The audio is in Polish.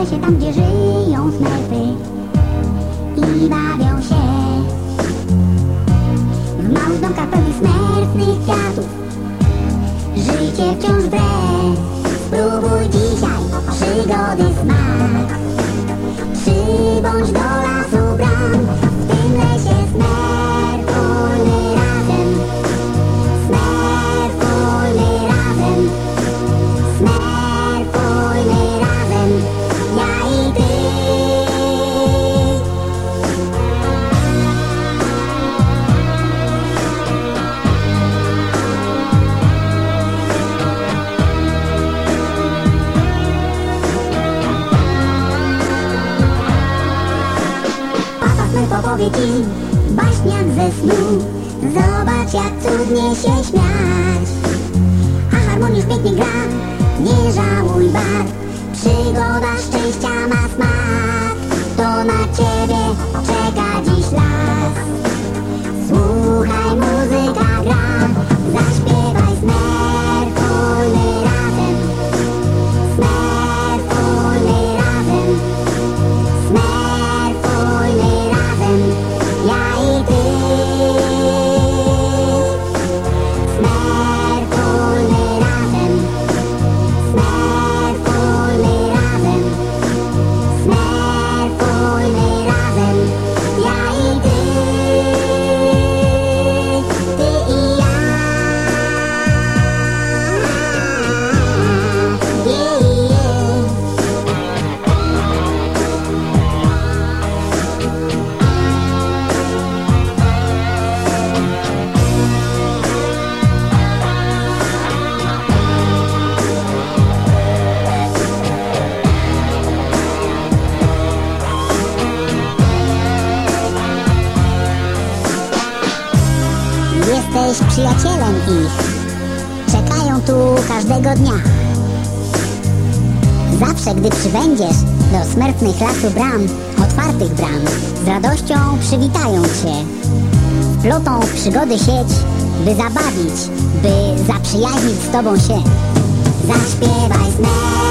lesie, tam gdzie żyją smerfy i bawią się. W małych domkach pełnych opowie baśniak ze snu. Zobacz jak cudnie się śmiać. A harmoniusz pięknie gra, nie żałuj barw Przygoda szczęścia ma smak. To na ciebie Jesteś przyjacielem ich. Czekają tu każdego dnia. Zawsze, gdy przybędziesz do smętnych lasu bram, otwartych bram, z radością przywitają cię. Plotą w przygody sieć, by zabawić, by zaprzyjaźnić z tobą się. Zaśpiewaj smer.